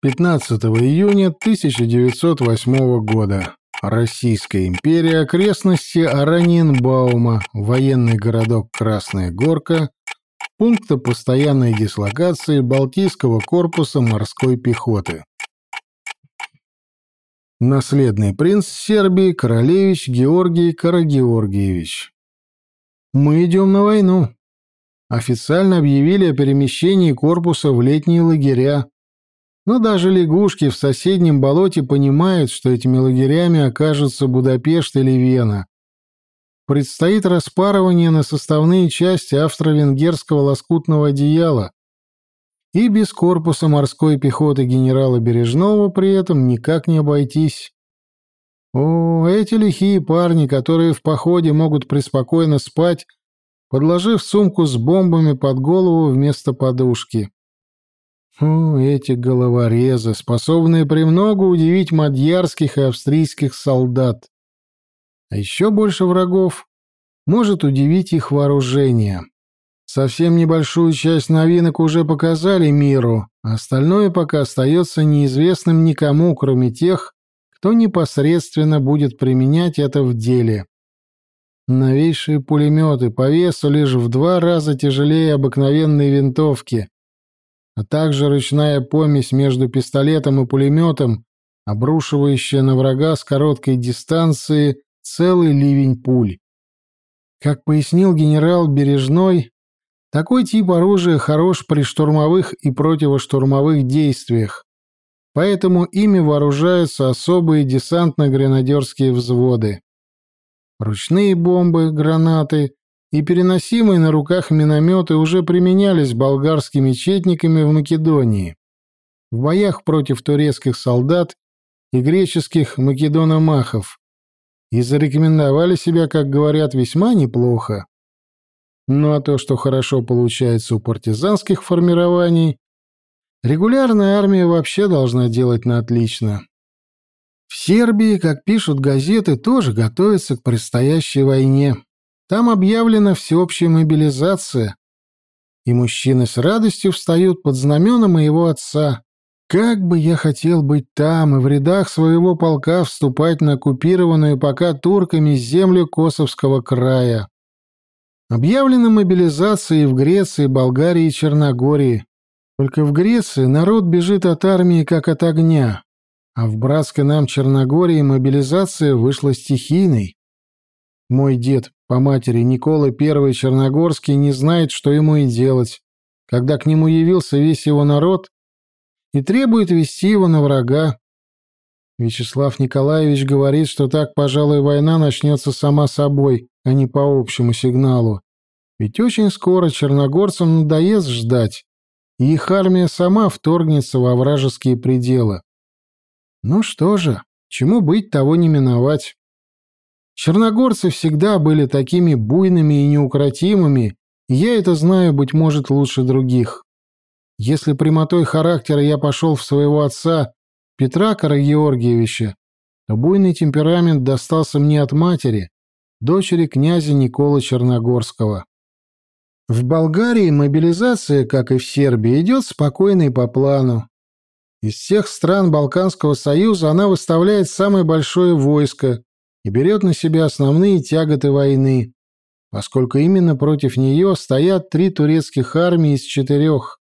15 июня 1908 года. Российская империя, окрестности Араньенбаума, военный городок Красная Горка, пункта постоянной дислокации Балтийского корпуса морской пехоты. Наследный принц Сербии Королевич Георгий Карагеоргиевич. Мы идем на войну. Официально объявили о перемещении корпуса в летние лагеря. Но даже лягушки в соседнем болоте понимают, что этими лагерями окажутся Будапешт или Вена. Предстоит распарывание на составные части австро-венгерского лоскутного одеяла. И без корпуса морской пехоты генерала Бережного при этом никак не обойтись. О, эти лихие парни, которые в походе могут преспокойно спать, подложив сумку с бомбами под голову вместо подушки. О, эти головорезы, способные премного удивить мадьярских и австрийских солдат. А еще больше врагов может удивить их вооружение. Совсем небольшую часть новинок уже показали миру, а остальное пока остается неизвестным никому, кроме тех, кто непосредственно будет применять это в деле. Новейшие пулеметы по весу лишь в два раза тяжелее обыкновенной винтовки, а также ручная помесь между пистолетом и пулеметом, обрушивающая на врага с короткой дистанции целый ливень пуль. Как пояснил генерал Бережной, такой тип оружия хорош при штурмовых и противоштурмовых действиях, поэтому ими вооружаются особые десантно-гренадерские взводы. Ручные бомбы, гранаты и переносимые на руках минометы уже применялись болгарскими четниками в Македонии. В боях против турецких солдат и греческих македономахов и зарекомендовали себя, как говорят, весьма неплохо. Ну а то, что хорошо получается у партизанских формирований, регулярная армия вообще должна делать на отлично. В Сербии, как пишут газеты, тоже готовятся к предстоящей войне. Там объявлена всеобщая мобилизация, и мужчины с радостью встают под знамена моего отца. Как бы я хотел быть там и в рядах своего полка вступать на оккупированную пока турками землю Косовского края. Объявлена мобилизация и в Греции, Болгарии и Черногории. Только в Греции народ бежит от армии как от огня, а в братской нам Черногории мобилизация вышла стихийной. Мой дед по матери Никола I Черногорский не знает, что ему и делать, когда к нему явился весь его народ и требует вести его на врага. Вячеслав Николаевич говорит, что так, пожалуй, война начнется сама собой, а не по общему сигналу. Ведь очень скоро черногорцам надоест ждать, и их армия сама вторгнется во вражеские пределы. Ну что же, чему быть, того не миновать. Черногорцы всегда были такими буйными и неукротимыми, и я это знаю, быть может, лучше других. Если прямотой характера я пошел в своего отца, Петра Карагеоргиевича, то буйный темперамент достался мне от матери, дочери князя Никола Черногорского. В Болгарии мобилизация, как и в Сербии, идет спокойно и по плану. Из всех стран Балканского союза она выставляет самое большое войско и берет на себя основные тяготы войны, поскольку именно против нее стоят три турецких армии из четырех.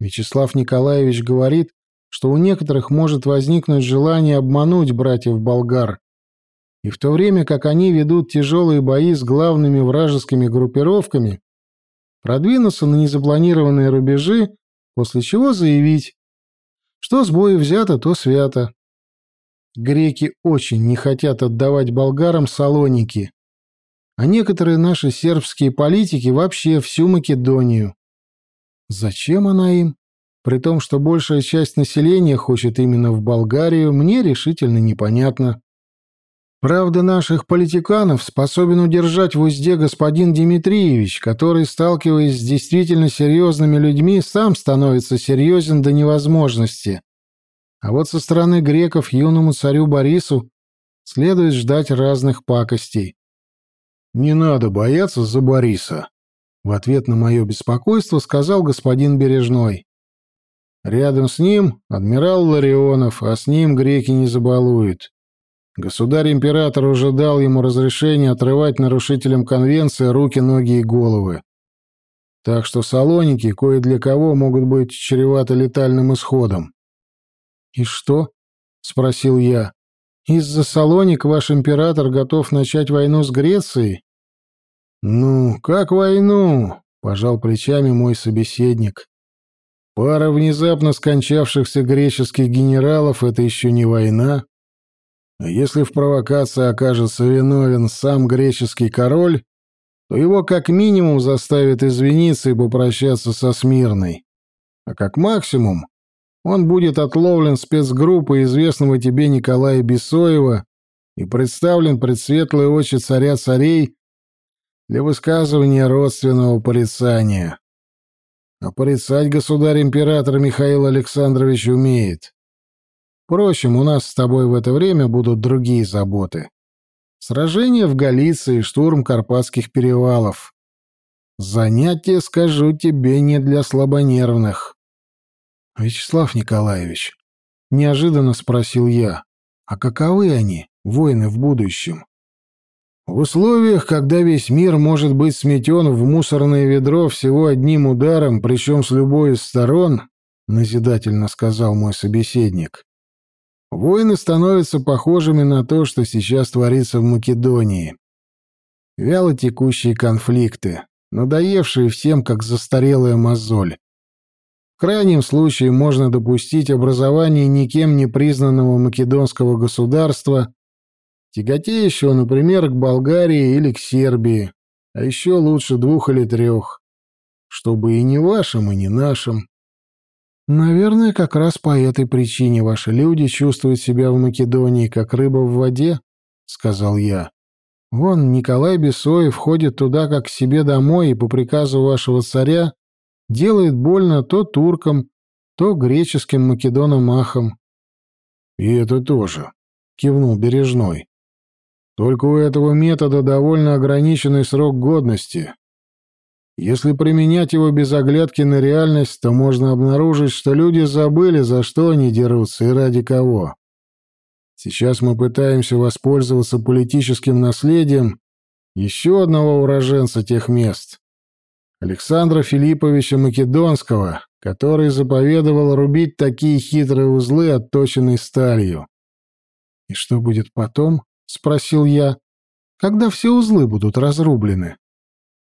Вячеслав Николаевич говорит, что у некоторых может возникнуть желание обмануть братьев-болгар. И в то время как они ведут тяжелые бои с главными вражескими группировками, продвинуться на незапланированные рубежи, после чего заявить, что с боя взято, то свято. Греки очень не хотят отдавать болгарам Салоники, а некоторые наши сербские политики вообще всю Македонию. Зачем она им? При том, что большая часть населения хочет именно в Болгарию, мне решительно непонятно. Правда, наших политиканов способен удержать в узде господин Дмитриевич, который, сталкиваясь с действительно серьезными людьми, сам становится серьезен до невозможности. А вот со стороны греков юному царю Борису следует ждать разных пакостей. «Не надо бояться за Бориса», — в ответ на мое беспокойство сказал господин Бережной. Рядом с ним адмирал Ларионов, а с ним греки не забалуют. Государь-император уже дал ему разрешение отрывать нарушителям конвенции руки, ноги и головы. Так что салоники кое для кого могут быть чреваты летальным исходом. «И что?» — спросил я. «Из-за Салоник ваш император готов начать войну с Грецией?» «Ну, как войну?» — пожал плечами мой собеседник. «Пара внезапно скончавшихся греческих генералов — это еще не война. А если в провокации окажется виновен сам греческий король, то его как минимум заставят извиниться и попрощаться со Смирной. А как максимум он будет отловлен спецгруппой известного тебе Николая Бесоева и представлен пред светлые очи царя-царей для высказывания родственного порицания. А порицать государь-император Михаил Александрович умеет. Впрочем, у нас с тобой в это время будут другие заботы. Сражение в Галиции штурм Карпатских перевалов. Занятие, скажу тебе, не для слабонервных. Вячеслав Николаевич, неожиданно спросил я, а каковы они, войны в будущем? В условиях, когда весь мир может быть сметен в мусорное ведро всего одним ударом, причем с любой из сторон, назидательно сказал мой собеседник, Войны становятся похожими на то, что сейчас творится в Македонии. Вяло текущие конфликты, надоевшие всем, как застарелая мозоль. Крайнем случае можно допустить образование никем не признанного македонского государства, тяготеющего, например, к Болгарии или к Сербии, а еще лучше двух или трех, чтобы и не вашим, и не нашим. Наверное, как раз по этой причине ваши люди чувствуют себя в Македонии как рыба в воде, сказал я. Вон Николай Бесоев ходит туда как к себе домой и по приказу вашего царя делает больно то туркам, то греческим македонам-ахам. И это тоже, кивнул Бережной. Только у этого метода довольно ограниченный срок годности, если применять его без оглядки на реальность, то можно обнаружить, что люди забыли, за что они дерутся и ради кого. Сейчас мы пытаемся воспользоваться политическим наследием еще одного уроженца тех мест, Александра Филипповича Македонского, который заповедовал рубить такие хитрые узлы, отточенной сталью. «И что будет потом?» — спросил я. «Когда все узлы будут разрублены?»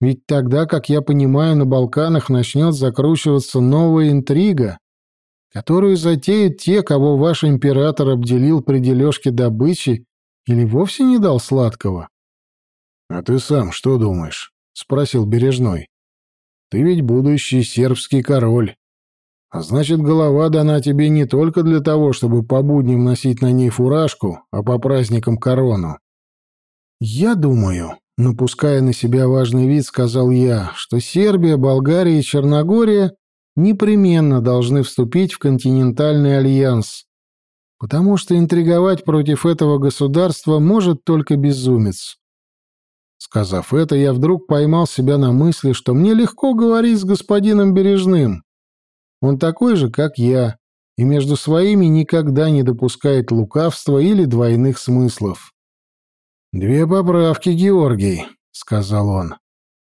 Ведь тогда, как я понимаю, на Балканах начнет закручиваться новая интрига, которую затеют те, кого ваш император обделил при дележке добычи или вовсе не дал сладкого. — А ты сам что думаешь? — спросил Бережной. — Ты ведь будущий сербский король. А значит, голова дана тебе не только для того, чтобы по будням носить на ней фуражку, а по праздникам корону. Я думаю, Напуская на себя важный вид, сказал я, что Сербия, Болгария и Черногория непременно должны вступить в континентальный альянс, потому что интриговать против этого государства может только безумец. Сказав это, я вдруг поймал себя на мысли, что мне легко говорить с господином Бережным. Он такой же, как я, и между своими никогда не допускает лукавства или двойных смыслов. «Две поправки, Георгий», — сказал он.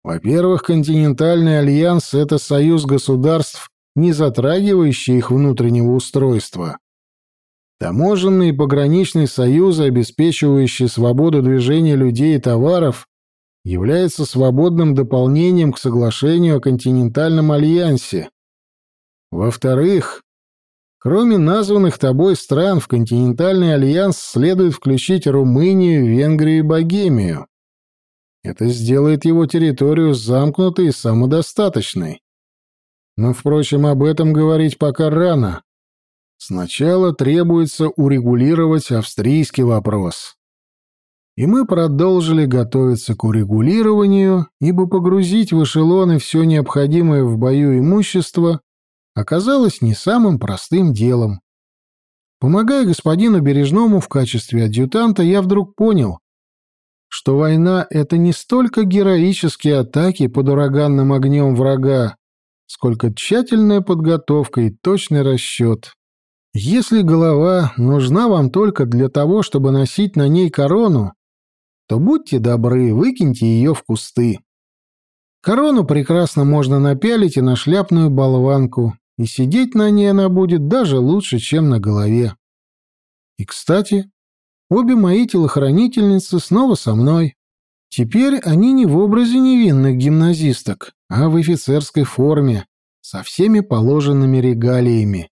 «Во-первых, континентальный альянс — это союз государств, не затрагивающий их внутреннего устройства. Таможенные и пограничные союзы, обеспечивающие свободу движения людей и товаров, являются свободным дополнением к соглашению о континентальном альянсе. Во-вторых, Кроме названных тобой стран, в континентальный альянс следует включить Румынию, Венгрию и Богемию. Это сделает его территорию замкнутой и самодостаточной. Но, впрочем, об этом говорить пока рано. Сначала требуется урегулировать австрийский вопрос. И мы продолжили готовиться к урегулированию, ибо погрузить в эшелоны все необходимое в бою имущество оказалось не самым простым делом. Помогая господину Бережному в качестве адъютанта, я вдруг понял, что война — это не столько героические атаки под ураганным огнем врага, сколько тщательная подготовка и точный расчет. Если голова нужна вам только для того, чтобы носить на ней корону, то будьте добры, выкиньте ее в кусты. Корону прекрасно можно напялить и на шляпную болванку, и сидеть на ней она будет даже лучше, чем на голове. И, кстати, обе мои телохранительницы снова со мной. Теперь они не в образе невинных гимназисток, а в офицерской форме, со всеми положенными регалиями.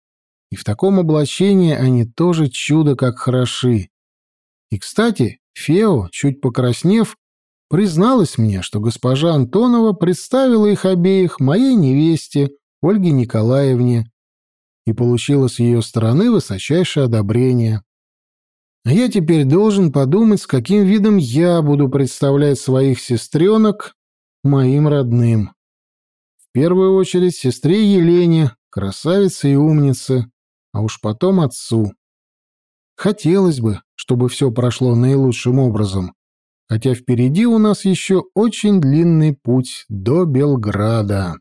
И в таком облачении они тоже чудо как хороши. И, кстати, Фео, чуть покраснев, призналась мне, что госпожа Антонова представила их обеих моей невесте Ольге Николаевне и получила с ее стороны высочайшее одобрение. А я теперь должен подумать, с каким видом я буду представлять своих сестренок моим родным. В первую очередь сестре Елене, красавице и умнице, а уж потом отцу. Хотелось бы, чтобы все прошло наилучшим образом, хотя впереди у нас еще очень длинный путь до Белграда.